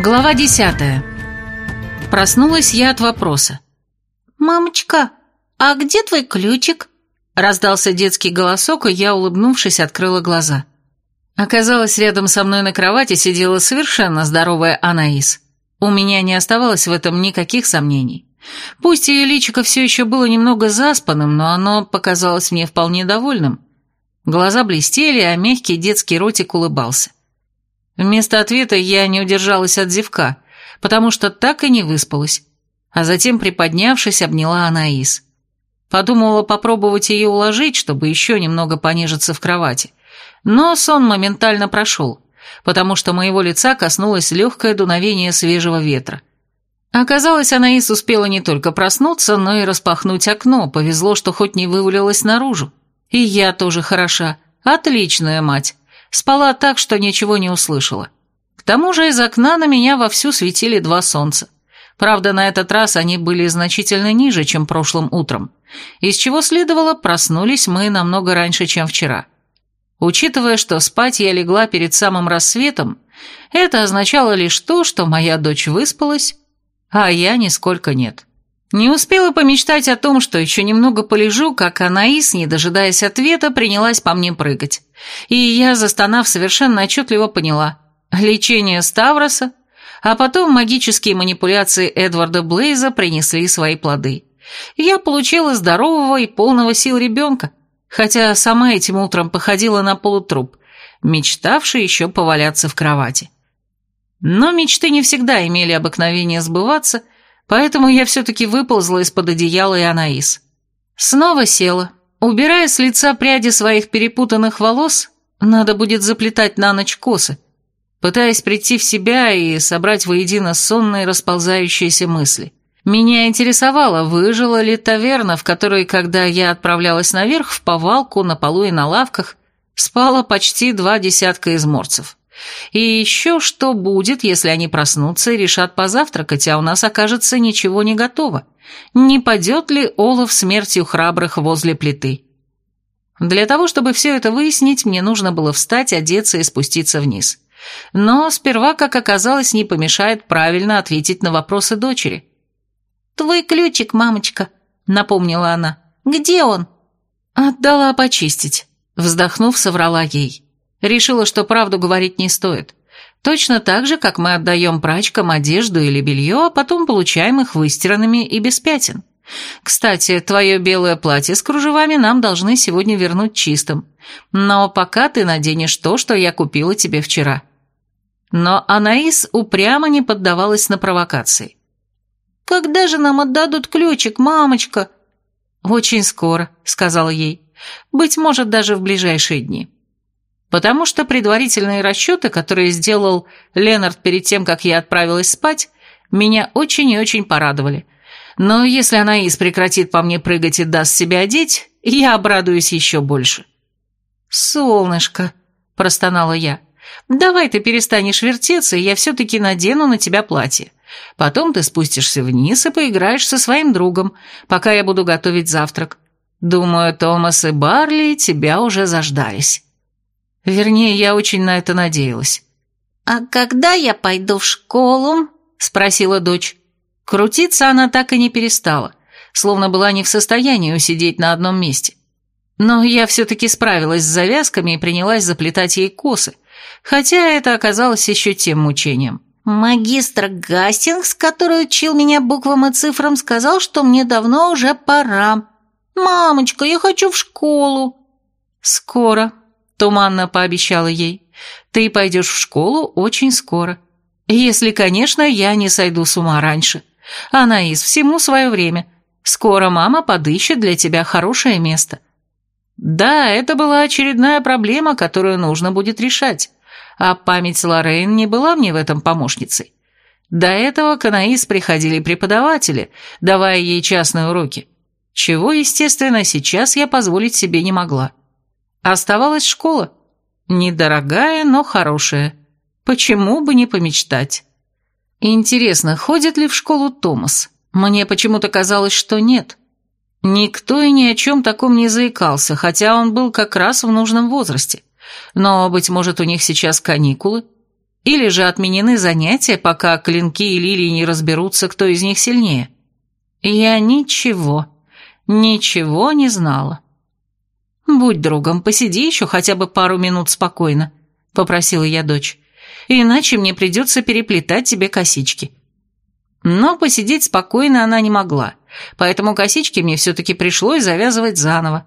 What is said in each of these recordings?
Глава десятая. Проснулась я от вопроса. «Мамочка, а где твой ключик?» Раздался детский голосок, и я, улыбнувшись, открыла глаза. Оказалось, рядом со мной на кровати сидела совершенно здоровая Анаис. У меня не оставалось в этом никаких сомнений. Пусть ее личико все еще было немного заспанным, но оно показалось мне вполне довольным. Глаза блестели, а мягкий детский ротик улыбался. Вместо ответа я не удержалась от зевка, потому что так и не выспалась, а затем, приподнявшись, обняла Анаис. Подумала попробовать ее уложить, чтобы еще немного понежиться в кровати. Но сон моментально прошел, потому что моего лица коснулось легкое дуновение свежего ветра. Оказалось, Анаис успела не только проснуться, но и распахнуть окно, повезло, что хоть не вывалилась наружу. И я тоже хороша, отличная мать. Спала так, что ничего не услышала. К тому же из окна на меня вовсю светили два солнца. Правда, на этот раз они были значительно ниже, чем прошлым утром, из чего следовало, проснулись мы намного раньше, чем вчера. Учитывая, что спать я легла перед самым рассветом, это означало лишь то, что моя дочь выспалась, а я нисколько нет. Не успела помечтать о том, что еще немного полежу, как Анаис, не дожидаясь ответа, принялась по мне прыгать. И я, застонав, совершенно отчетливо поняла. Лечение Ставроса, а потом магические манипуляции Эдварда Блейза принесли свои плоды. Я получила здорового и полного сил ребенка, хотя сама этим утром походила на полутруп, мечтавший еще поваляться в кровати. Но мечты не всегда имели обыкновение сбываться, поэтому я все-таки выползла из-под одеяла и Анаис. Снова села. Убирая с лица пряди своих перепутанных волос, надо будет заплетать на ночь косы, пытаясь прийти в себя и собрать воедино сонные расползающиеся мысли. Меня интересовало, выжила ли таверна, в которой, когда я отправлялась наверх, в повалку, на полу и на лавках, спало почти два десятка изморцев. И еще что будет, если они проснутся и решат позавтракать, а у нас окажется ничего не готово? Не падет ли Олаф смертью храбрых возле плиты? Для того, чтобы все это выяснить, мне нужно было встать, одеться и спуститься вниз. Но сперва, как оказалось, не помешает правильно ответить на вопросы дочери. «Твой ключик, мамочка», — напомнила она. «Где он?» «Отдала почистить», — вздохнув, соврала ей. Решила, что правду говорить не стоит. Точно так же, как мы отдаем прачкам одежду или белье, а потом получаем их выстиранными и без пятен. Кстати, твое белое платье с кружевами нам должны сегодня вернуть чистым. Но пока ты наденешь то, что я купила тебе вчера». Но Анаис упрямо не поддавалась на провокации. «Когда же нам отдадут ключик, мамочка?» «Очень скоро», — сказала ей. «Быть может, даже в ближайшие дни» потому что предварительные расчеты, которые сделал Ленард перед тем, как я отправилась спать, меня очень и очень порадовали. Но если Анаис прекратит по мне прыгать и даст себя одеть, я обрадуюсь еще больше. «Солнышко», – простонала я, – «давай ты перестанешь вертеться, и я все-таки надену на тебя платье. Потом ты спустишься вниз и поиграешь со своим другом, пока я буду готовить завтрак. Думаю, Томас и Барли тебя уже заждались». Вернее, я очень на это надеялась. «А когда я пойду в школу?» – спросила дочь. Крутиться она так и не перестала, словно была не в состоянии усидеть на одном месте. Но я все-таки справилась с завязками и принялась заплетать ей косы, хотя это оказалось еще тем мучением. «Магистр Гастингс, который учил меня буквам и цифрам, сказал, что мне давно уже пора. Мамочка, я хочу в школу». «Скоро», Туманно пообещала ей. «Ты пойдешь в школу очень скоро. Если, конечно, я не сойду с ума раньше. Анаис, всему свое время. Скоро мама подыщет для тебя хорошее место». Да, это была очередная проблема, которую нужно будет решать. А память Лоррейн не была мне в этом помощницей. До этого к Анаис приходили преподаватели, давая ей частные уроки. Чего, естественно, сейчас я позволить себе не могла. Оставалась школа. Недорогая, но хорошая. Почему бы не помечтать? Интересно, ходит ли в школу Томас? Мне почему-то казалось, что нет. Никто и ни о чем таком не заикался, хотя он был как раз в нужном возрасте. Но, быть может, у них сейчас каникулы? Или же отменены занятия, пока клинки и лилии не разберутся, кто из них сильнее? Я ничего, ничего не знала. «Будь другом, посиди еще хотя бы пару минут спокойно», — попросила я дочь. «Иначе мне придется переплетать тебе косички». Но посидеть спокойно она не могла, поэтому косички мне все-таки пришлось завязывать заново.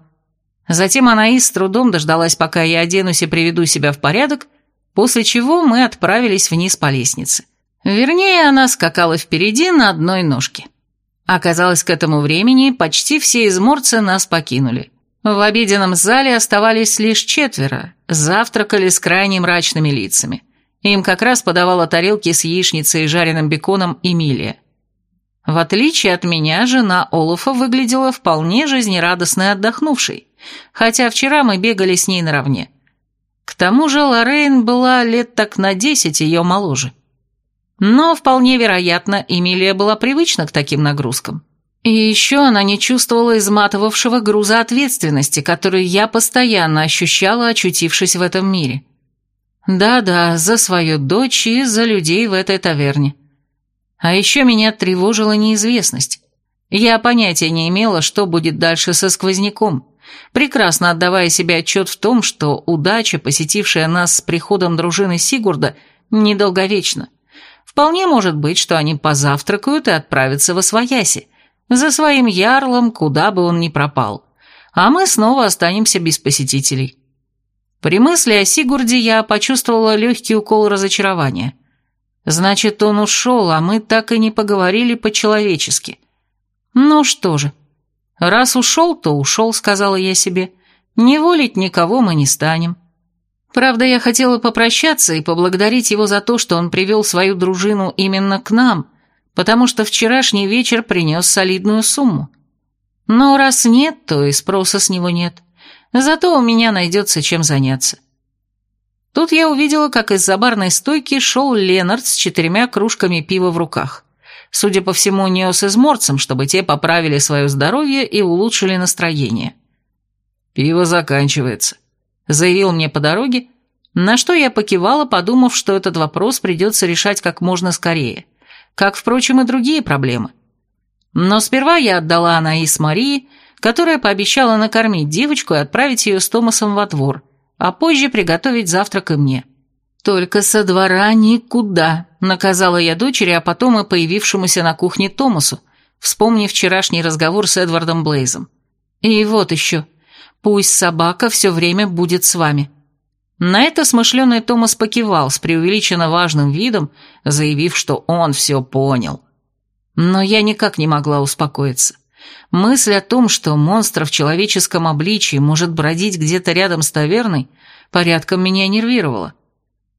Затем Анаис с трудом дождалась, пока я оденусь и приведу себя в порядок, после чего мы отправились вниз по лестнице. Вернее, она скакала впереди на одной ножке. Оказалось, к этому времени почти все изморцы нас покинули. В обеденном зале оставались лишь четверо, завтракали с крайне мрачными лицами. Им как раз подавала тарелки с яичницей и жареным беконом Эмилия. В отличие от меня, жена Олафа выглядела вполне жизнерадостной и отдохнувшей, хотя вчера мы бегали с ней наравне. К тому же Лоррейн была лет так на десять ее моложе. Но, вполне вероятно, Эмилия была привычна к таким нагрузкам. И еще она не чувствовала изматывавшего груза ответственности, который я постоянно ощущала, очутившись в этом мире. Да-да, за свою дочь и за людей в этой таверне. А еще меня тревожила неизвестность. Я понятия не имела, что будет дальше со сквозняком прекрасно отдавая себе отчет в том, что удача, посетившая нас с приходом дружины Сигурда, недолговечна. Вполне может быть, что они позавтракают и отправятся во свояси, за своим ярлом, куда бы он ни пропал. А мы снова останемся без посетителей. При мысли о Сигурде я почувствовала легкий укол разочарования. Значит, он ушел, а мы так и не поговорили по-человечески. Ну что же, «Раз ушел, то ушел», — сказала я себе. «Не волить никого мы не станем». Правда, я хотела попрощаться и поблагодарить его за то, что он привел свою дружину именно к нам, потому что вчерашний вечер принес солидную сумму. Но раз нет, то и спроса с него нет. Зато у меня найдется чем заняться. Тут я увидела, как из-за барной стойки шел Ленард с четырьмя кружками пива в руках судя по всему, нес изморцем, чтобы те поправили свое здоровье и улучшили настроение. «Пиво заканчивается», — заявил мне по дороге, на что я покивала, подумав, что этот вопрос придется решать как можно скорее, как, впрочем, и другие проблемы. Но сперва я отдала Анаис Марии, которая пообещала накормить девочку и отправить ее с Томасом во двор, а позже приготовить завтрак и мне. «Только со двора никуда», — наказала я дочери, а потом и появившемуся на кухне Томасу, вспомнив вчерашний разговор с Эдвардом Блейзом. «И вот еще. Пусть собака все время будет с вами». На это смышленый Томас покивал с преувеличенно важным видом, заявив, что он все понял. Но я никак не могла успокоиться. Мысль о том, что монстр в человеческом обличии может бродить где-то рядом с таверной, порядком меня нервировала.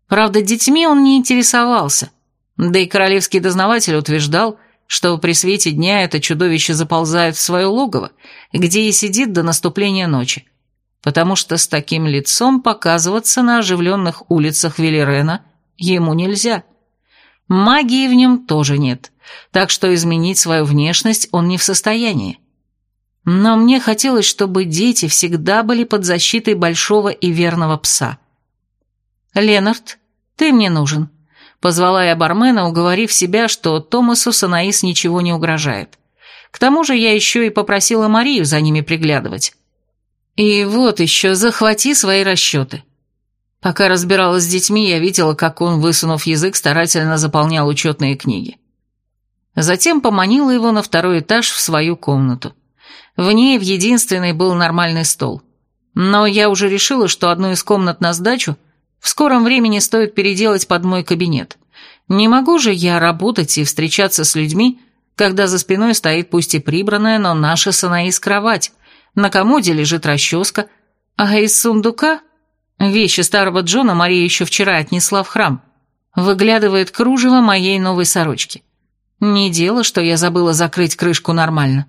Правда, детьми он не интересовался. Да и королевский дознаватель утверждал, что при свете дня это чудовище заползает в свое логово, где и сидит до наступления ночи. Потому что с таким лицом показываться на оживленных улицах Велерена ему нельзя. Магии в нем тоже нет, так что изменить свою внешность он не в состоянии. Но мне хотелось, чтобы дети всегда были под защитой большого и верного пса. «Ленард, «Ты мне нужен», — позвала я бармена, уговорив себя, что Томасу Санаис ничего не угрожает. К тому же я еще и попросила Марию за ними приглядывать. И вот еще, захвати свои расчеты. Пока разбиралась с детьми, я видела, как он, высунув язык, старательно заполнял учетные книги. Затем поманила его на второй этаж в свою комнату. В ней в единственной был нормальный стол. Но я уже решила, что одну из комнат на сдачу в скором времени стоит переделать под мой кабинет. Не могу же я работать и встречаться с людьми, когда за спиной стоит пусть и прибранная, но наша Санаис кровать, на комоде лежит расческа, а из сундука, вещи старого Джона Мария еще вчера отнесла в храм, выглядывает кружево моей новой сорочки. Не дело, что я забыла закрыть крышку нормально.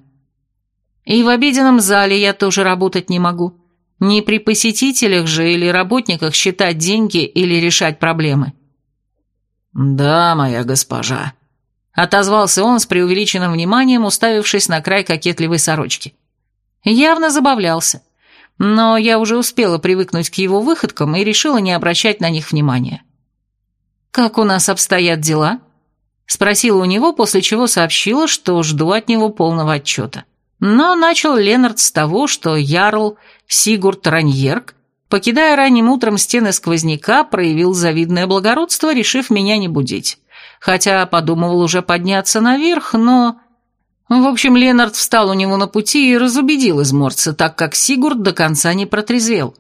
И в обеденном зале я тоже работать не могу. Не при посетителях же или работниках считать деньги или решать проблемы. «Да, моя госпожа», — отозвался он с преувеличенным вниманием, уставившись на край кокетливой сорочки. Явно забавлялся, но я уже успела привыкнуть к его выходкам и решила не обращать на них внимания. «Как у нас обстоят дела?» Спросила у него, после чего сообщила, что жду от него полного отчета. Но начал Ленард с того, что Ярл Сигурд Раньерк, покидая ранним утром стены сквозняка, проявил завидное благородство, решив меня не будить. Хотя подумывал уже подняться наверх, но... В общем, Ленард встал у него на пути и разубедил изморца, так как Сигурд до конца не протрезвел.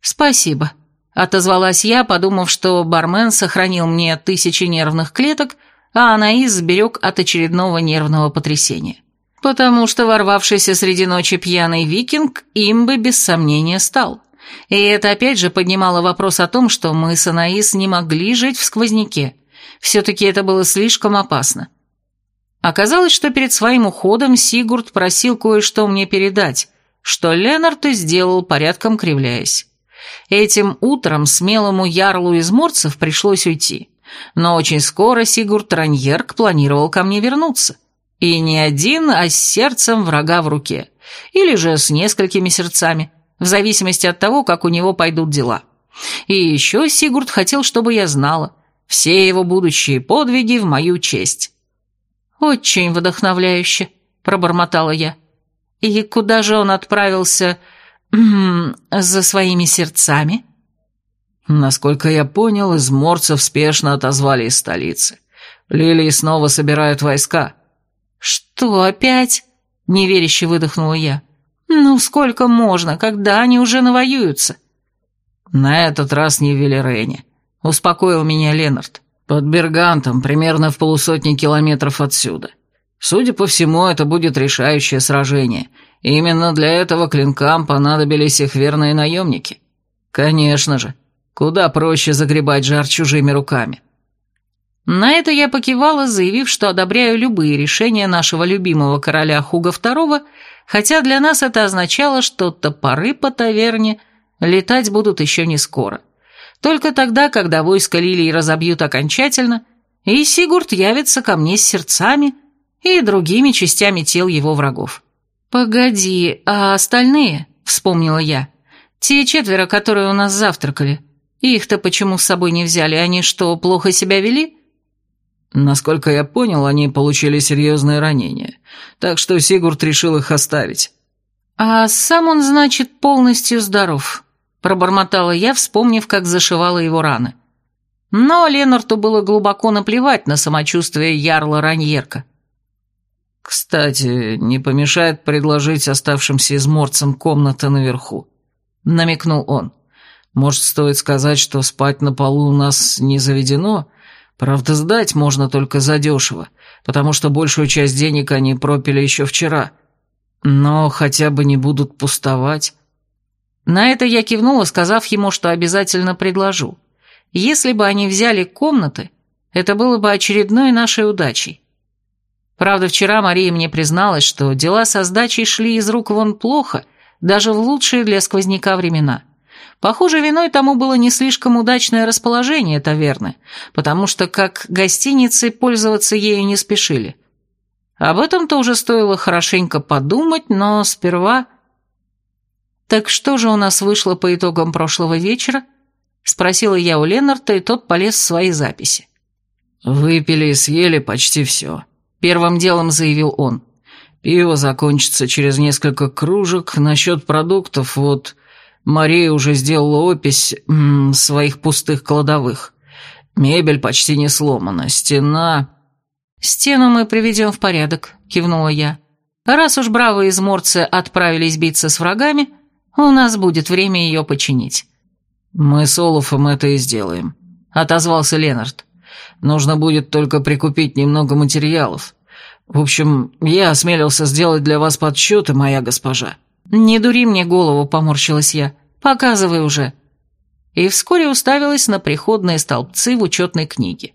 «Спасибо», — отозвалась я, подумав, что бармен сохранил мне тысячи нервных клеток, а Анаис сберег от очередного нервного потрясения. Потому что ворвавшийся среди ночи пьяный викинг им бы без сомнения стал. И это опять же поднимало вопрос о том, что мы с Анаис не могли жить в сквозняке. Все-таки это было слишком опасно. Оказалось, что перед своим уходом Сигурд просил кое-что мне передать, что Ленард и сделал, порядком кривляясь. Этим утром смелому ярлу из Морцев пришлось уйти. Но очень скоро Сигурд Раньерк планировал ко мне вернуться. И не один, а с сердцем врага в руке. Или же с несколькими сердцами, в зависимости от того, как у него пойдут дела. И еще Сигурд хотел, чтобы я знала, все его будущие подвиги в мою честь. «Очень вдохновляюще», — пробормотала я. «И куда же он отправился за своими сердцами?» Насколько я понял, изморцев спешно отозвали из столицы. Лилии снова собирают войска. «Что опять?» — неверяще выдохнула я. «Ну, сколько можно, когда они уже навоюются?» «На этот раз не в Велерене», — успокоил меня Ленард. «Под Бергантом, примерно в полусотни километров отсюда. Судя по всему, это будет решающее сражение. Именно для этого клинкам понадобились их верные наемники. Конечно же, Куда проще загребать жар чужими руками. На это я покивала, заявив, что одобряю любые решения нашего любимого короля Хуга II, хотя для нас это означало, что топоры по таверне летать будут еще не скоро. Только тогда, когда войско Лилии разобьют окончательно, и Сигурд явится ко мне с сердцами и другими частями тел его врагов. «Погоди, а остальные?» — вспомнила я. «Те четверо, которые у нас завтракали. Их-то почему с собой не взяли? Они что, плохо себя вели?» Насколько я понял, они получили серьезные ранения, так что Сигурд решил их оставить. «А сам он, значит, полностью здоров», — пробормотала я, вспомнив, как зашивала его раны. Но Ленарту было глубоко наплевать на самочувствие ярла Раньерка. «Кстати, не помешает предложить оставшимся изморцам комната наверху», — намекнул он. Может, стоит сказать, что спать на полу у нас не заведено? Правда, сдать можно только задешево, потому что большую часть денег они пропили еще вчера. Но хотя бы не будут пустовать. На это я кивнула, сказав ему, что обязательно предложу. Если бы они взяли комнаты, это было бы очередной нашей удачей. Правда, вчера Мария мне призналась, что дела со сдачей шли из рук вон плохо, даже в лучшие для сквозняка времена. Похоже, виной тому было не слишком удачное расположение таверны, потому что как гостиницей пользоваться ею не спешили. Об этом тоже стоило хорошенько подумать, но сперва... «Так что же у нас вышло по итогам прошлого вечера?» — спросила я у Ленарта, и тот полез в свои записи. «Выпили и съели почти все», — первым делом заявил он. «Пиво закончится через несколько кружек. Насчет продуктов, вот Мария уже сделала опись м, своих пустых кладовых. Мебель почти не сломана, стена... «Стену мы приведем в порядок», — кивнула я. «Раз уж бравые изморцы отправились биться с врагами, у нас будет время ее починить». «Мы с Олафом это и сделаем», — отозвался Ленард. «Нужно будет только прикупить немного материалов. В общем, я осмелился сделать для вас подсчеты, моя госпожа». «Не дури мне голову», — поморщилась я. «Показывай уже». И вскоре уставилась на приходные столбцы в учетной книге.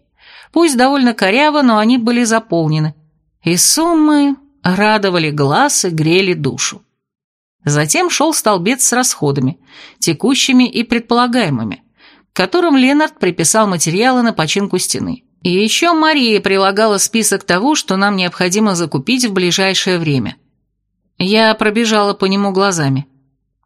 Пусть довольно коряво, но они были заполнены. И суммы радовали глаз и грели душу. Затем шел столбец с расходами, текущими и предполагаемыми, к которым Ленард приписал материалы на починку стены. И еще Мария прилагала список того, что нам необходимо закупить в ближайшее время – я пробежала по нему глазами.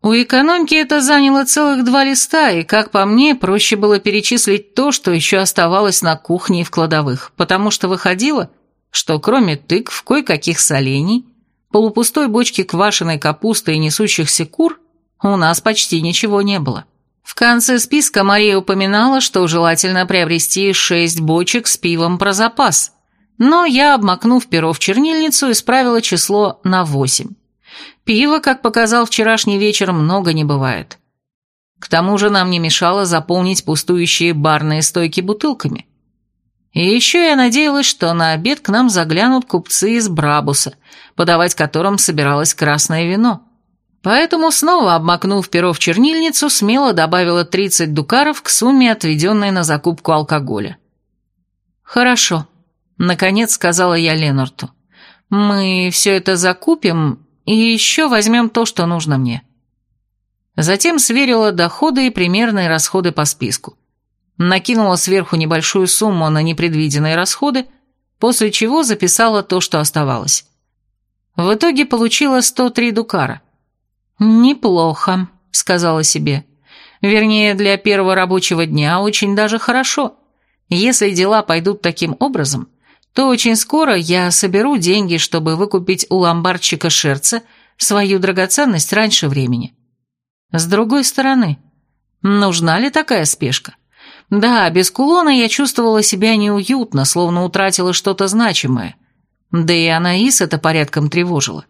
У экономки это заняло целых два листа, и, как по мне, проще было перечислить то, что еще оставалось на кухне и в кладовых, потому что выходило, что кроме тыкв, кое-каких солений, полупустой бочки квашеной капусты и несущихся кур, у нас почти ничего не было. В конце списка Мария упоминала, что желательно приобрести шесть бочек с пивом про запас, но я, обмакнув перо в чернильницу, исправила число на восемь. Пива, как показал вчерашний вечер, много не бывает. К тому же нам не мешало заполнить пустующие барные стойки бутылками. И еще я надеялась, что на обед к нам заглянут купцы из Брабуса, подавать которым собиралось красное вино. Поэтому, снова обмакнув перо в чернильницу, смело добавила 30 дукаров к сумме, отведенной на закупку алкоголя. «Хорошо», — наконец сказала я Ленарту. «Мы все это закупим и еще возьмем то, что нужно мне». Затем сверила доходы и примерные расходы по списку. Накинула сверху небольшую сумму на непредвиденные расходы, после чего записала то, что оставалось. В итоге получила 103 дукара. «Неплохо», — сказала себе. «Вернее, для первого рабочего дня очень даже хорошо. Если дела пойдут таким образом, то очень скоро я соберу деньги, чтобы выкупить у ломбардчика Шерца свою драгоценность раньше времени. С другой стороны, нужна ли такая спешка? Да, без кулона я чувствовала себя неуютно, словно утратила что-то значимое. Да и Анаис это порядком тревожило.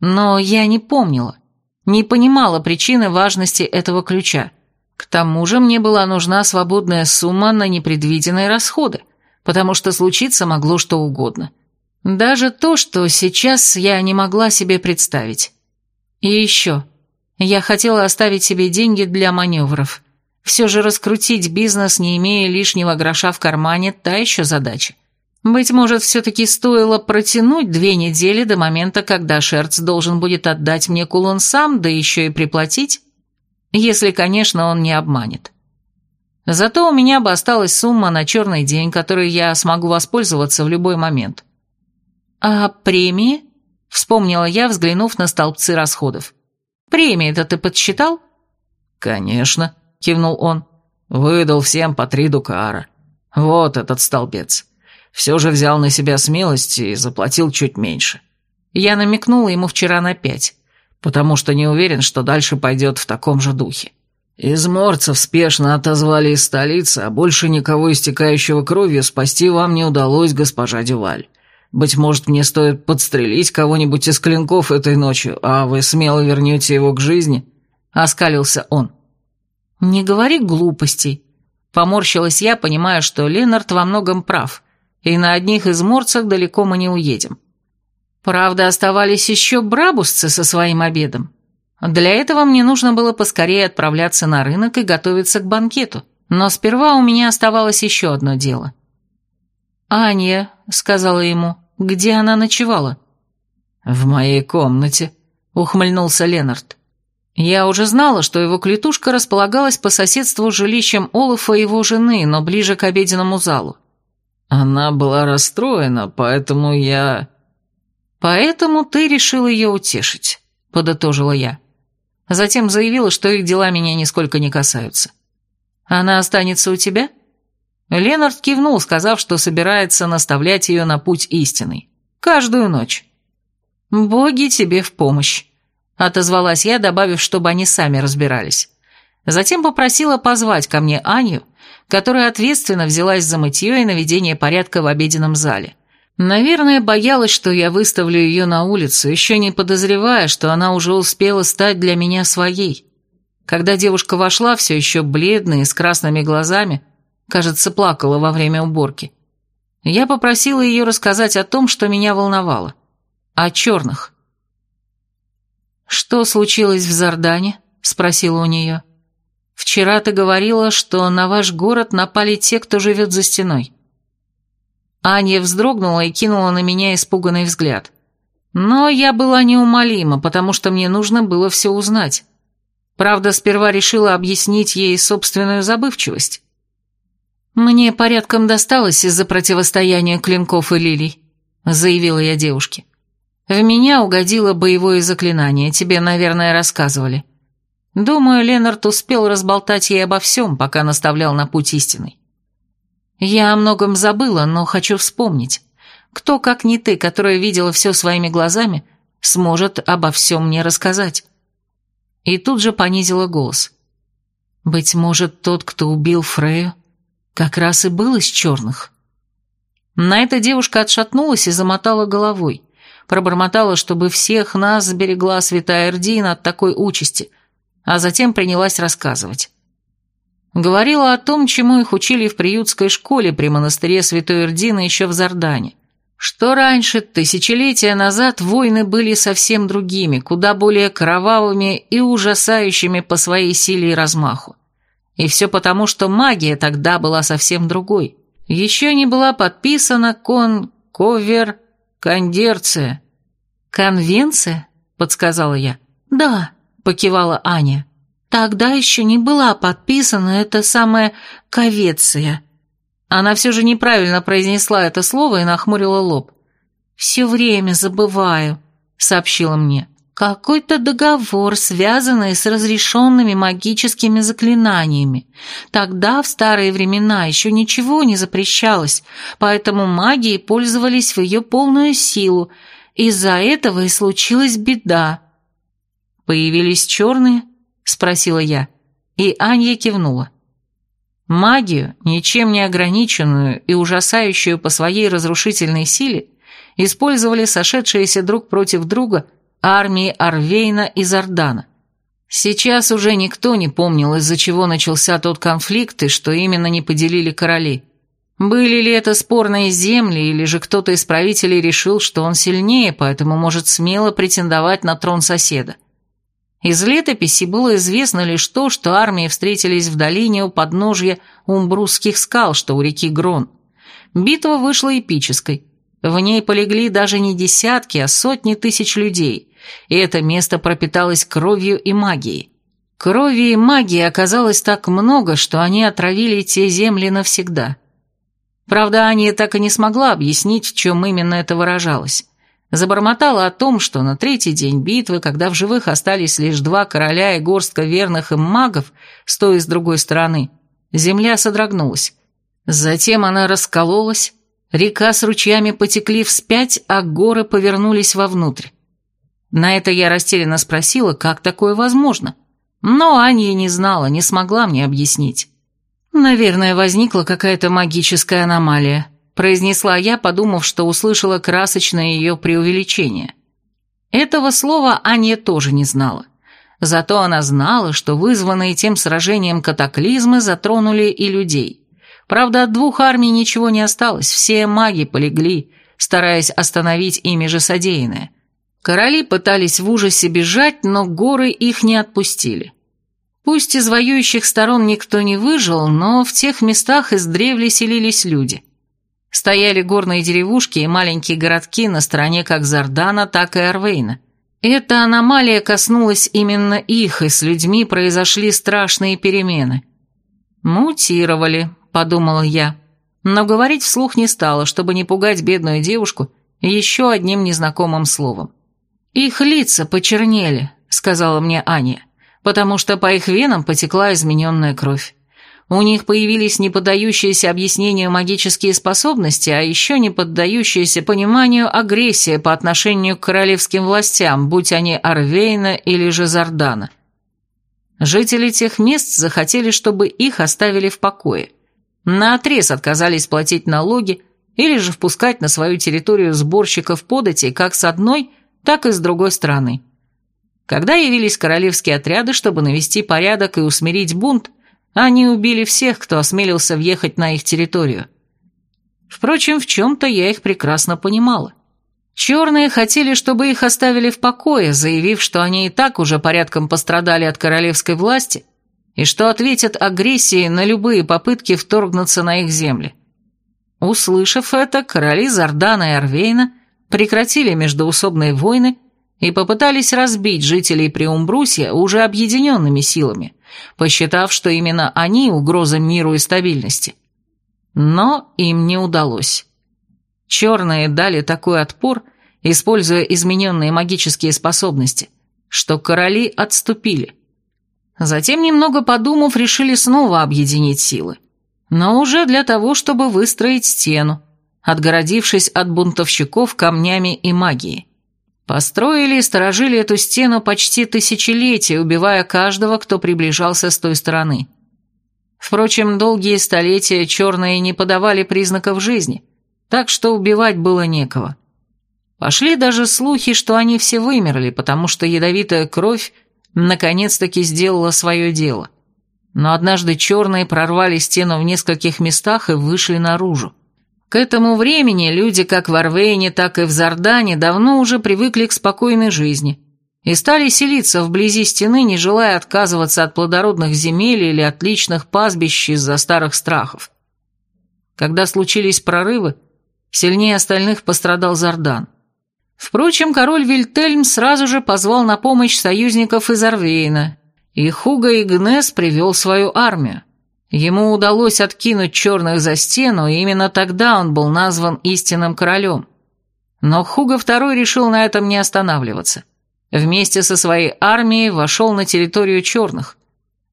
Но я не помнила, не понимала причины важности этого ключа. К тому же мне была нужна свободная сумма на непредвиденные расходы – потому что случиться могло что угодно. Даже то, что сейчас я не могла себе представить. И еще. Я хотела оставить себе деньги для маневров. Все же раскрутить бизнес, не имея лишнего гроша в кармане, та еще задача. Быть может, все-таки стоило протянуть две недели до момента, когда Шерц должен будет отдать мне кулон сам, да еще и приплатить? Если, конечно, он не обманет. Зато у меня бы осталась сумма на черный день, которой я смогу воспользоваться в любой момент. «А премии?» — вспомнила я, взглянув на столбцы расходов. «Премии-то ты подсчитал?» «Конечно», — кивнул он. «Выдал всем по три дукара. Вот этот столбец. Все же взял на себя смелость и заплатил чуть меньше. Я намекнула ему вчера на пять, потому что не уверен, что дальше пойдет в таком же духе. «Изморцев спешно отозвали из столицы, а больше никого истекающего кровью спасти вам не удалось, госпожа Дюваль. Быть может, мне стоит подстрелить кого-нибудь из клинков этой ночью, а вы смело вернете его к жизни?» — оскалился он. «Не говори глупостей», — поморщилась я, понимая, что Ленард во многом прав, и на одних изморцах далеко мы не уедем. Правда, оставались еще брабусцы со своим обедом. Для этого мне нужно было поскорее отправляться на рынок и готовиться к банкету. Но сперва у меня оставалось еще одно дело. «Аня», — сказала ему, — «где она ночевала?» «В моей комнате», — ухмыльнулся Ленард. Я уже знала, что его клетушка располагалась по соседству с жилищем Олафа и его жены, но ближе к обеденному залу. Она была расстроена, поэтому я... «Поэтому ты решил ее утешить», — подытожила я. Затем заявила, что их дела меня нисколько не касаются. «Она останется у тебя?» Ленард кивнул, сказав, что собирается наставлять ее на путь истинный. Каждую ночь. «Боги тебе в помощь», — отозвалась я, добавив, чтобы они сами разбирались. Затем попросила позвать ко мне Аню, которая ответственно взялась за мытье и наведение порядка в обеденном зале. Наверное, боялась, что я выставлю ее на улицу, еще не подозревая, что она уже успела стать для меня своей. Когда девушка вошла, все еще бледная и с красными глазами, кажется, плакала во время уборки. Я попросила ее рассказать о том, что меня волновало. О черных. «Что случилось в Зардане?» — спросила у нее. «Вчера ты говорила, что на ваш город напали те, кто живет за стеной». Аня вздрогнула и кинула на меня испуганный взгляд. Но я была неумолима, потому что мне нужно было все узнать. Правда, сперва решила объяснить ей собственную забывчивость. «Мне порядком досталось из-за противостояния клинков и лилий», — заявила я девушке. «В меня угодило боевое заклинание, тебе, наверное, рассказывали. Думаю, Ленард успел разболтать ей обо всем, пока наставлял на путь истинный. Я о многом забыла, но хочу вспомнить. Кто, как не ты, которая видела все своими глазами, сможет обо всем мне рассказать? И тут же понизила голос. Быть может, тот, кто убил Фрею, как раз и был из черных. На это девушка отшатнулась и замотала головой. Пробормотала, чтобы всех нас сберегла святая Эрдина от такой участи, а затем принялась рассказывать. Говорила о том, чему их учили в приютской школе при монастыре святой Эрдины еще в Зардане. Что раньше, тысячелетия назад, войны были совсем другими, куда более кровавыми и ужасающими по своей силе и размаху. И все потому, что магия тогда была совсем другой. Еще не была подписана кон... ковер... кондерция. «Конвенция?» — подсказала я. «Да», — покивала Аня. «Тогда еще не была подписана эта самая ковеция». Она все же неправильно произнесла это слово и нахмурила лоб. «Все время забываю», — сообщила мне. Какой-то договор, связанный с разрешенными магическими заклинаниями. Тогда, в старые времена, еще ничего не запрещалось, поэтому магией пользовались в ее полную силу. Из-за этого и случилась беда. «Появились черные?» – спросила я. И Анья кивнула. Магию, ничем не ограниченную и ужасающую по своей разрушительной силе, использовали сошедшиеся друг против друга – армии Арвейна и Зардана. Сейчас уже никто не помнил, из-за чего начался тот конфликт и что именно не поделили короли. Были ли это спорные земли, или же кто-то из правителей решил, что он сильнее, поэтому может смело претендовать на трон соседа. Из летописи было известно лишь то, что армии встретились в долине у подножья Умбрусских скал, что у реки Грон. Битва вышла эпической. В ней полегли даже не десятки, а сотни тысяч людей, и это место пропиталось кровью и магией. Крови и магии оказалось так много, что они отравили те земли навсегда. Правда, Аня так и не смогла объяснить, в чем именно это выражалось. Забормотала о том, что на третий день битвы, когда в живых остались лишь два короля и горстка верных им магов, с той и с другой стороны, земля содрогнулась. Затем она раскололась, река с ручьями потекли вспять, а горы повернулись вовнутрь. На это я растерянно спросила, как такое возможно. Но Аня не знала, не смогла мне объяснить. «Наверное, возникла какая-то магическая аномалия», произнесла я, подумав, что услышала красочное ее преувеличение. Этого слова Аня тоже не знала. Зато она знала, что вызванные тем сражением катаклизмы затронули и людей. Правда, от двух армий ничего не осталось, все маги полегли, стараясь остановить ими же содеянное. Короли пытались в ужасе бежать, но горы их не отпустили. Пусть из воюющих сторон никто не выжил, но в тех местах издревле селились люди. Стояли горные деревушки и маленькие городки на стороне как Зардана, так и Арвейна. Эта аномалия коснулась именно их, и с людьми произошли страшные перемены. «Мутировали», — подумала я, но говорить вслух не стала, чтобы не пугать бедную девушку еще одним незнакомым словом. «Их лица почернели», — сказала мне Аня, «потому что по их венам потекла измененная кровь. У них появились не поддающиеся объяснению магические способности, а еще не поддающиеся пониманию агрессия по отношению к королевским властям, будь они Арвейна или же Зардана. Жители тех мест захотели, чтобы их оставили в покое. Наотрез отказались платить налоги или же впускать на свою территорию сборщиков податей как с одной – так и с другой стороны. Когда явились королевские отряды, чтобы навести порядок и усмирить бунт, они убили всех, кто осмелился въехать на их территорию. Впрочем, в чем-то я их прекрасно понимала. Черные хотели, чтобы их оставили в покое, заявив, что они и так уже порядком пострадали от королевской власти и что ответят агрессией на любые попытки вторгнуться на их земли. Услышав это, короли Зардана и Арвейна – прекратили междоусобные войны и попытались разбить жителей Приумбрусья уже объединенными силами, посчитав, что именно они угроза миру и стабильности. Но им не удалось. Черные дали такой отпор, используя измененные магические способности, что короли отступили. Затем, немного подумав, решили снова объединить силы. Но уже для того, чтобы выстроить стену, отгородившись от бунтовщиков камнями и магией. Построили и сторожили эту стену почти тысячелетия, убивая каждого, кто приближался с той стороны. Впрочем, долгие столетия черные не подавали признаков жизни, так что убивать было некого. Пошли даже слухи, что они все вымерли, потому что ядовитая кровь наконец-таки сделала свое дело. Но однажды черные прорвали стену в нескольких местах и вышли наружу. К этому времени люди как в Орвейне, так и в Зардане давно уже привыкли к спокойной жизни и стали селиться вблизи стены, не желая отказываться от плодородных земель или отличных пастбищ из-за старых страхов. Когда случились прорывы, сильнее остальных пострадал Зардан. Впрочем, король Вильтельм сразу же позвал на помощь союзников из Орвейна, и Хуга Игнес привел свою армию. Ему удалось откинуть черных за стену, и именно тогда он был назван истинным королем. Но Хуга II решил на этом не останавливаться. Вместе со своей армией вошел на территорию черных.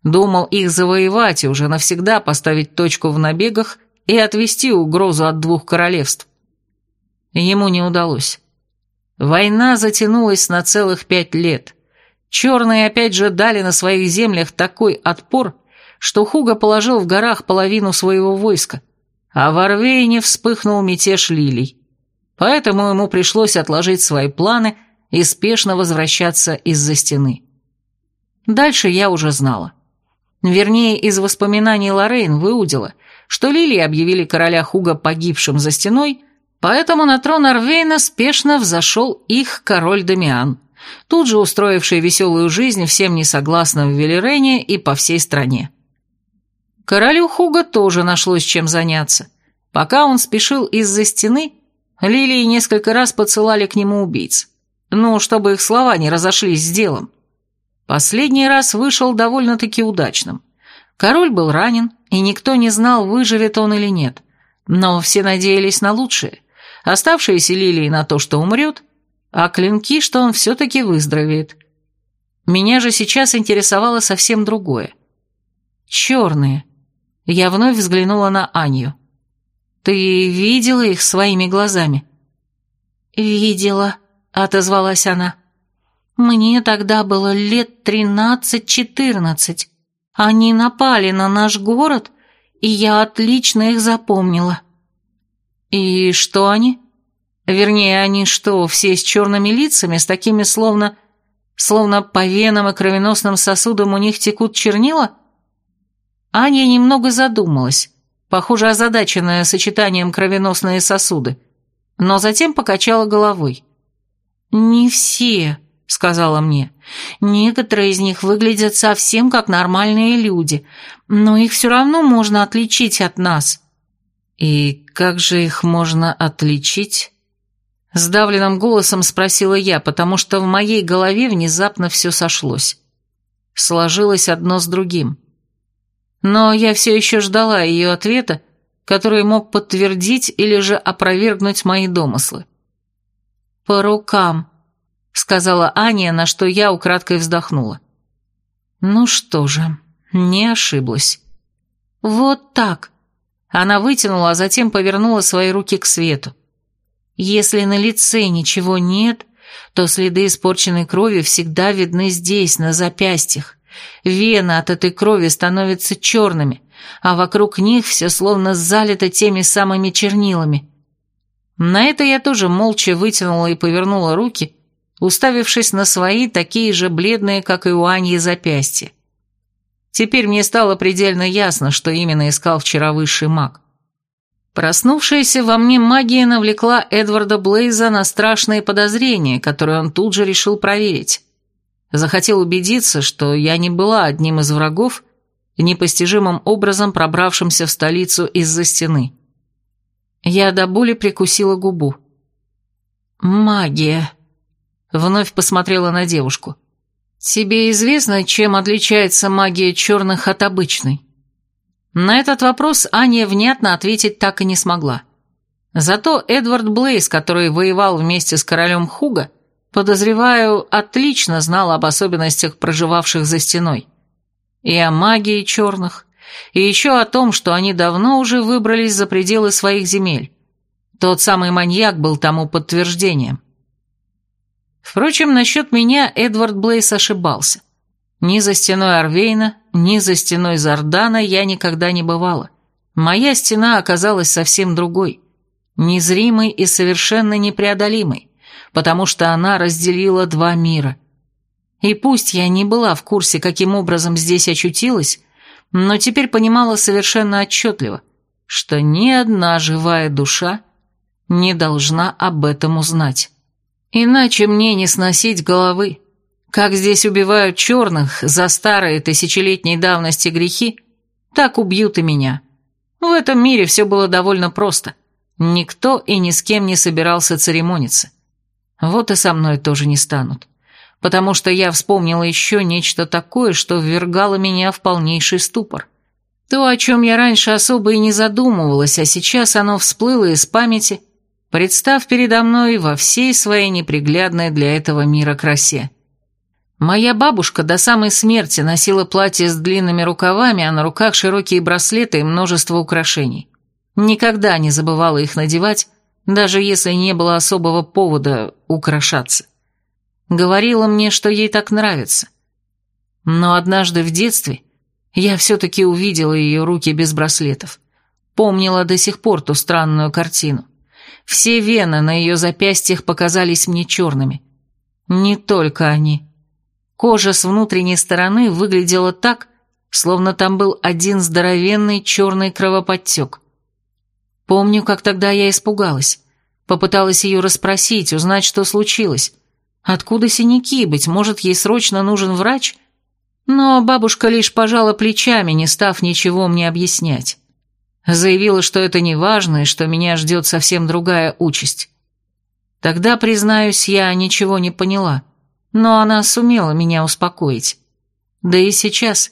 Думал их завоевать и уже навсегда поставить точку в набегах и отвести угрозу от двух королевств. Ему не удалось. Война затянулась на целых пять лет. Черные опять же дали на своих землях такой отпор, что Хуга положил в горах половину своего войска, а в Орвейне вспыхнул мятеж лилий. Поэтому ему пришлось отложить свои планы и спешно возвращаться из-за стены. Дальше я уже знала. Вернее, из воспоминаний Лоррейн выудила, что лилии объявили короля Хуга погибшим за стеной, поэтому на трон Орвейна спешно взошел их король Дамиан, тут же устроивший веселую жизнь всем несогласным в Велерене и по всей стране. Королю Хуга тоже нашлось чем заняться. Пока он спешил из-за стены, Лилии несколько раз подсылали к нему убийц. Ну, чтобы их слова не разошлись с делом. Последний раз вышел довольно-таки удачным. Король был ранен, и никто не знал, выживет он или нет. Но все надеялись на лучшее. Оставшиеся лилии на то, что умрет, а клинки, что он все-таки выздоровеет. Меня же сейчас интересовало совсем другое. Черные. Я вновь взглянула на Аню. «Ты видела их своими глазами?» «Видела», — отозвалась она. «Мне тогда было лет тринадцать-четырнадцать. Они напали на наш город, и я отлично их запомнила». «И что они?» Вернее, они что, все с черными лицами, с такими словно... Словно по венам и кровеносным сосудам у них текут чернила?» Аня немного задумалась, похоже, озадаченная сочетанием кровеносные сосуды, но затем покачала головой. «Не все», — сказала мне. «Некоторые из них выглядят совсем как нормальные люди, но их все равно можно отличить от нас». «И как же их можно отличить?» Сдавленным голосом спросила я, потому что в моей голове внезапно все сошлось. Сложилось одно с другим. Но я все еще ждала ее ответа, который мог подтвердить или же опровергнуть мои домыслы. «По рукам», — сказала Аня, на что я украдкой вздохнула. «Ну что же, не ошиблась». «Вот так». Она вытянула, а затем повернула свои руки к свету. «Если на лице ничего нет, то следы испорченной крови всегда видны здесь, на запястьях. Вены от этой крови становятся черными, а вокруг них все словно залито теми самыми чернилами. На это я тоже молча вытянула и повернула руки, уставившись на свои, такие же бледные, как и у Аньи, запястья. Теперь мне стало предельно ясно, что именно искал вчера высший маг. Проснувшаяся во мне магия навлекла Эдварда Блейза на страшные подозрения, которые он тут же решил проверить. Захотел убедиться, что я не была одним из врагов, непостижимым образом пробравшимся в столицу из-за стены. Я до боли прикусила губу. «Магия», — вновь посмотрела на девушку. «Тебе известно, чем отличается магия черных от обычной?» На этот вопрос Аня внятно ответить так и не смогла. Зато Эдвард Блейз, который воевал вместе с королем Хуга, Подозреваю, отлично знал об особенностях проживавших за стеной. и о магии черных, и еще о том, что они давно уже выбрались за пределы своих земель. Тот самый маньяк был тому подтверждением. Впрочем, насчет меня Эдвард Блейс ошибался. Ни за стеной Арвейна, ни за стеной Зардана я никогда не бывала. Моя стена оказалась совсем другой, незримой и совершенно непреодолимой, потому что она разделила два мира. И пусть я не была в курсе, каким образом здесь очутилась, но теперь понимала совершенно отчетливо, что ни одна живая душа не должна об этом узнать. Иначе мне не сносить головы. Как здесь убивают черных за старые тысячелетней давности грехи, так убьют и меня. В этом мире все было довольно просто. Никто и ни с кем не собирался церемониться. Вот и со мной тоже не станут. Потому что я вспомнила еще нечто такое, что ввергало меня в полнейший ступор. То, о чем я раньше особо и не задумывалась, а сейчас оно всплыло из памяти, представ передо мной во всей своей неприглядной для этого мира красе. Моя бабушка до самой смерти носила платье с длинными рукавами, а на руках широкие браслеты и множество украшений. Никогда не забывала их надевать, даже если не было особого повода украшаться. Говорила мне, что ей так нравится. Но однажды в детстве я все-таки увидела ее руки без браслетов. Помнила до сих пор ту странную картину. Все вены на ее запястьях показались мне черными. Не только они. Кожа с внутренней стороны выглядела так, словно там был один здоровенный черный кровоподтек. Помню, как тогда я испугалась. Попыталась ее расспросить, узнать, что случилось. Откуда синяки, быть может, ей срочно нужен врач? Но бабушка лишь пожала плечами, не став ничего мне объяснять. Заявила, что это не важно и что меня ждет совсем другая участь. Тогда, признаюсь, я ничего не поняла но она сумела меня успокоить. Да и сейчас,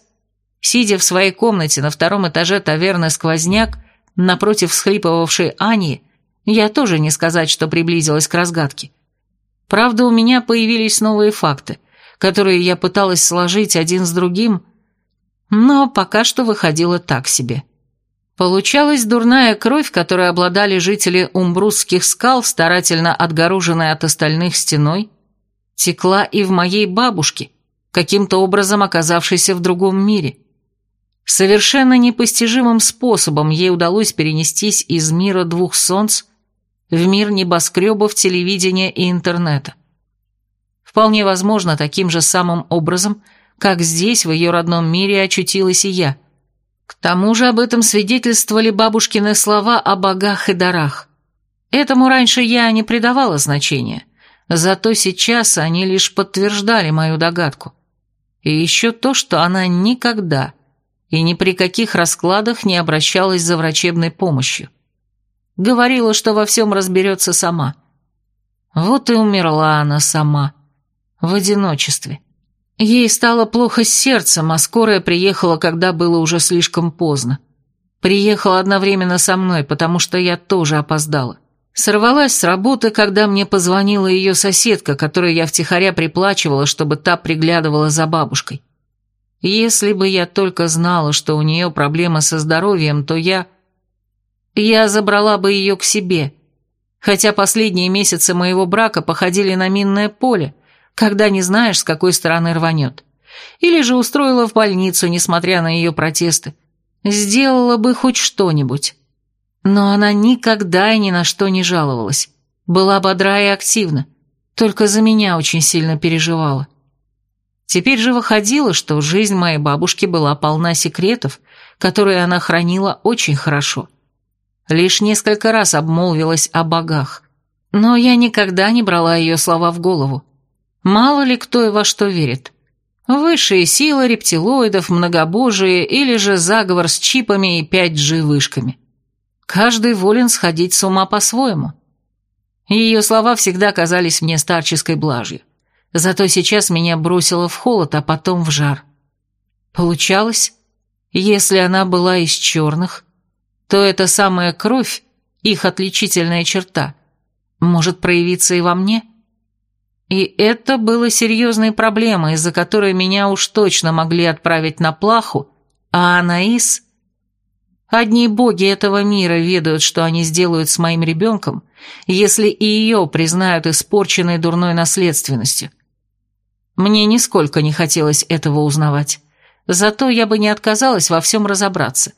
сидя в своей комнате на втором этаже таверны «Сквозняк», напротив всхлипывавшей Ани, я тоже не сказать, что приблизилась к разгадке. Правда, у меня появились новые факты, которые я пыталась сложить один с другим, но пока что выходило так себе. Получалась дурная кровь, которой обладали жители умбрусских скал, старательно отгороженная от остальных стеной, текла и в моей бабушке, каким-то образом оказавшейся в другом мире. Совершенно непостижимым способом ей удалось перенестись из мира двух солнц в мир небоскребов, телевидения и интернета. Вполне возможно, таким же самым образом, как здесь, в ее родном мире, очутилась и я. К тому же об этом свидетельствовали бабушкины слова о богах и дарах. Этому раньше я не придавала значения. Зато сейчас они лишь подтверждали мою догадку. И еще то, что она никогда и ни при каких раскладах не обращалась за врачебной помощью. Говорила, что во всем разберется сама. Вот и умерла она сама. В одиночестве. Ей стало плохо с сердцем, а скорая приехала, когда было уже слишком поздно. Приехала одновременно со мной, потому что я тоже опоздала. Сорвалась с работы, когда мне позвонила ее соседка, которой я втихаря приплачивала, чтобы та приглядывала за бабушкой. Если бы я только знала, что у нее проблемы со здоровьем, то я... Я забрала бы ее к себе. Хотя последние месяцы моего брака походили на минное поле, когда не знаешь, с какой стороны рванет. Или же устроила в больницу, несмотря на ее протесты. Сделала бы хоть что-нибудь. Но она никогда и ни на что не жаловалась. Была бодра и активна, только за меня очень сильно переживала. Теперь же выходило, что жизнь моей бабушки была полна секретов, которые она хранила очень хорошо. Лишь несколько раз обмолвилась о богах. Но я никогда не брала ее слова в голову. Мало ли кто и во что верит. Высшие силы рептилоидов, многобожие или же заговор с чипами и 5G-вышками. Каждый волен сходить с ума по-своему. Ее слова всегда казались мне старческой блажью. Зато сейчас меня бросило в холод, а потом в жар. Получалось, если она была из черных, то эта самая кровь, их отличительная черта, может проявиться и во мне? И это было серьезной проблемой, из-за которой меня уж точно могли отправить на плаху, а Анаис... Одни боги этого мира ведают, что они сделают с моим ребенком, если и ее признают испорченной дурной наследственностью. Мне нисколько не хотелось этого узнавать. Зато я бы не отказалась во всем разобраться.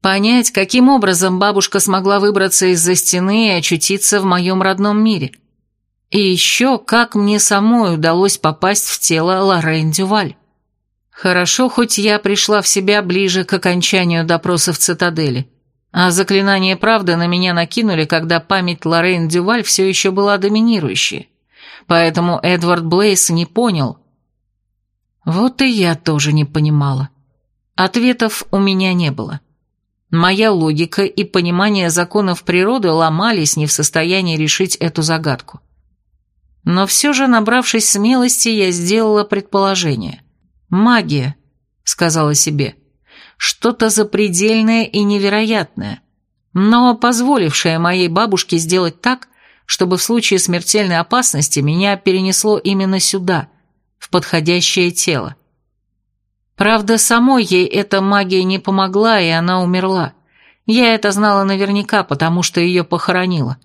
Понять, каким образом бабушка смогла выбраться из-за стены и очутиться в моем родном мире. И еще, как мне самой удалось попасть в тело Лоррейн Дюваль. Хорошо, хоть я пришла в себя ближе к окончанию допроса в цитадели, а заклинание правды на меня накинули, когда память Лоррейн Дюваль все еще была доминирующей. Поэтому Эдвард Блейс не понял. Вот и я тоже не понимала. Ответов у меня не было. Моя логика и понимание законов природы ломались не в состоянии решить эту загадку. Но все же, набравшись смелости, я сделала предположение. «Магия», — сказала себе, — «что-то запредельное и невероятное, но позволившее моей бабушке сделать так, чтобы в случае смертельной опасности меня перенесло именно сюда, в подходящее тело. Правда, самой ей эта магия не помогла, и она умерла. Я это знала наверняка, потому что ее похоронила.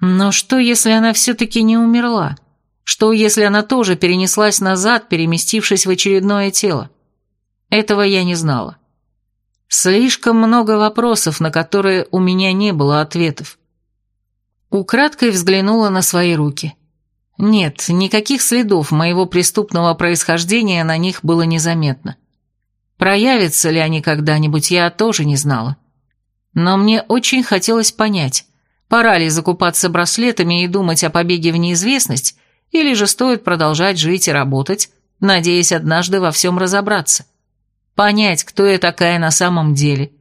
Но что, если она все-таки не умерла? Что, если она тоже перенеслась назад, переместившись в очередное тело? Этого я не знала. Слишком много вопросов, на которые у меня не было ответов. Украдкой взглянула на свои руки. Нет, никаких следов моего преступного происхождения на них было незаметно. Проявятся ли они когда-нибудь, я тоже не знала. Но мне очень хотелось понять, пора ли закупаться браслетами и думать о побеге в неизвестность, или же стоит продолжать жить и работать, надеясь однажды во всем разобраться. Понять, кто я такая на самом деле.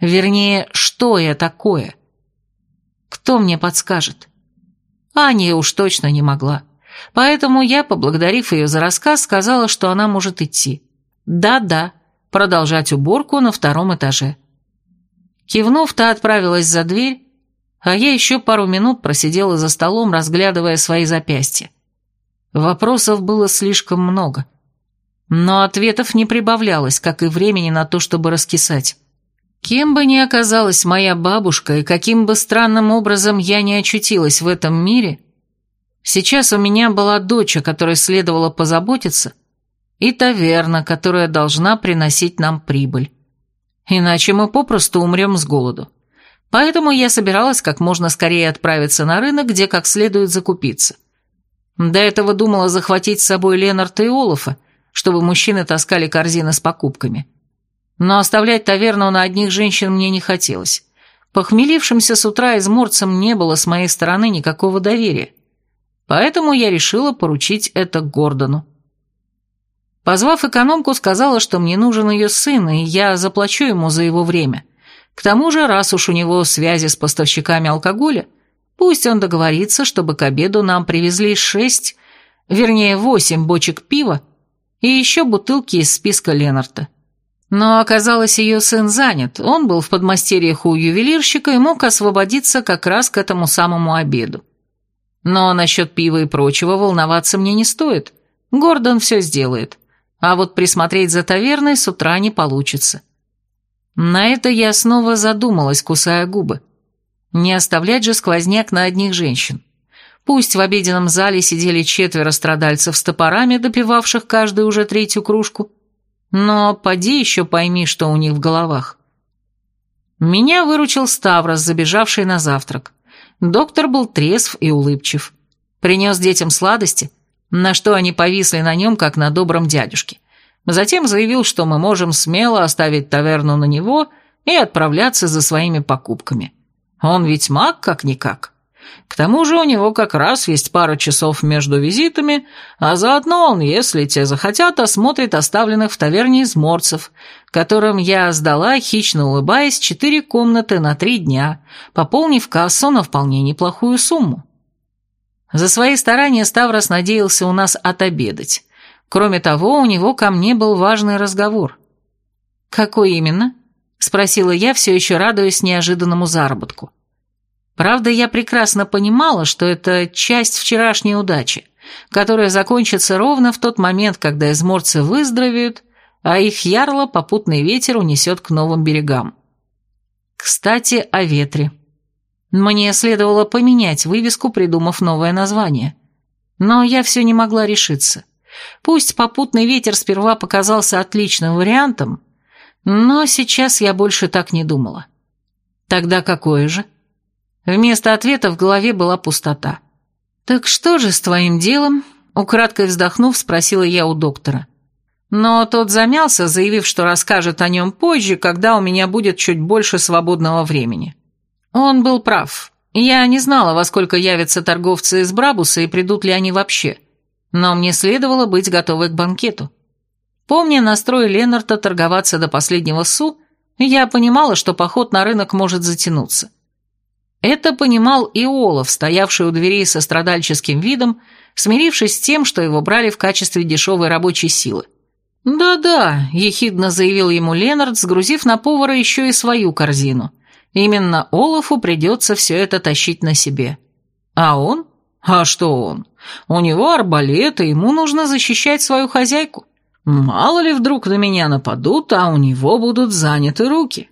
Вернее, что я такое. Кто мне подскажет? Аня уж точно не могла. Поэтому я, поблагодарив ее за рассказ, сказала, что она может идти. Да-да, продолжать уборку на втором этаже. Кивнув, та отправилась за дверь, а я еще пару минут просидела за столом, разглядывая свои запястья. Вопросов было слишком много. Но ответов не прибавлялось, как и времени на то, чтобы раскисать. Кем бы ни оказалась моя бабушка и каким бы странным образом я не очутилась в этом мире, сейчас у меня была дочь, о которой следовало позаботиться, и таверна, которая должна приносить нам прибыль. Иначе мы попросту умрем с голоду. Поэтому я собиралась как можно скорее отправиться на рынок, где как следует закупиться. До этого думала захватить с собой Ленарта и Олафа, чтобы мужчины таскали корзины с покупками. Но оставлять таверну на одних женщин мне не хотелось. Похмелившимся с утра изморцам не было с моей стороны никакого доверия. Поэтому я решила поручить это Гордону. Позвав экономку, сказала, что мне нужен ее сын, и я заплачу ему за его время. К тому же, раз уж у него связи с поставщиками алкоголя, Пусть он договорится, чтобы к обеду нам привезли шесть, вернее, восемь бочек пива и еще бутылки из списка Ленарта. Но оказалось, ее сын занят, он был в подмастерьях у ювелирщика и мог освободиться как раз к этому самому обеду. Но насчет пива и прочего волноваться мне не стоит. Гордон все сделает. А вот присмотреть за таверной с утра не получится. На это я снова задумалась, кусая губы. Не оставлять же сквозняк на одних женщин. Пусть в обеденном зале сидели четверо страдальцев с топорами, допивавших каждую уже третью кружку, но поди еще пойми, что у них в головах. Меня выручил Ставрос, забежавший на завтрак. Доктор был трезв и улыбчив. Принес детям сладости, на что они повисли на нем, как на добром дядюшке. Затем заявил, что мы можем смело оставить таверну на него и отправляться за своими покупками. Он ведь маг как-никак. К тому же у него как раз есть пара часов между визитами, а заодно он, если те захотят, осмотрит оставленных в таверне изморцев, которым я сдала, хищно улыбаясь, четыре комнаты на три дня, пополнив кассу на вполне неплохую сумму. За свои старания Ставрос надеялся у нас отобедать. Кроме того, у него ко мне был важный разговор. «Какой именно?» спросила я, все еще радуясь неожиданному заработку. Правда, я прекрасно понимала, что это часть вчерашней удачи, которое закончится ровно в тот момент, когда изморцы выздоровеют, а их ярло попутный ветер унесет к новым берегам. Кстати, о ветре. Мне следовало поменять вывеску, придумав новое название. Но я все не могла решиться. Пусть попутный ветер сперва показался отличным вариантом, но сейчас я больше так не думала. Тогда какое же? Вместо ответа в голове была пустота. «Так что же с твоим делом?» Украдкой вздохнув, спросила я у доктора. Но тот замялся, заявив, что расскажет о нем позже, когда у меня будет чуть больше свободного времени. Он был прав. Я не знала, во сколько явятся торговцы из Брабуса и придут ли они вообще. Но мне следовало быть готовой к банкету. Помня настрой Ленарта торговаться до последнего су, я понимала, что поход на рынок может затянуться. Это понимал и Олаф, стоявший у дверей со страдальческим видом, смирившись с тем, что его брали в качестве дешевой рабочей силы. «Да-да», — ехидно заявил ему Ленард, сгрузив на повара еще и свою корзину. «Именно Олафу придется все это тащить на себе». «А он? А что он? У него арбалет, и ему нужно защищать свою хозяйку. Мало ли вдруг на меня нападут, а у него будут заняты руки».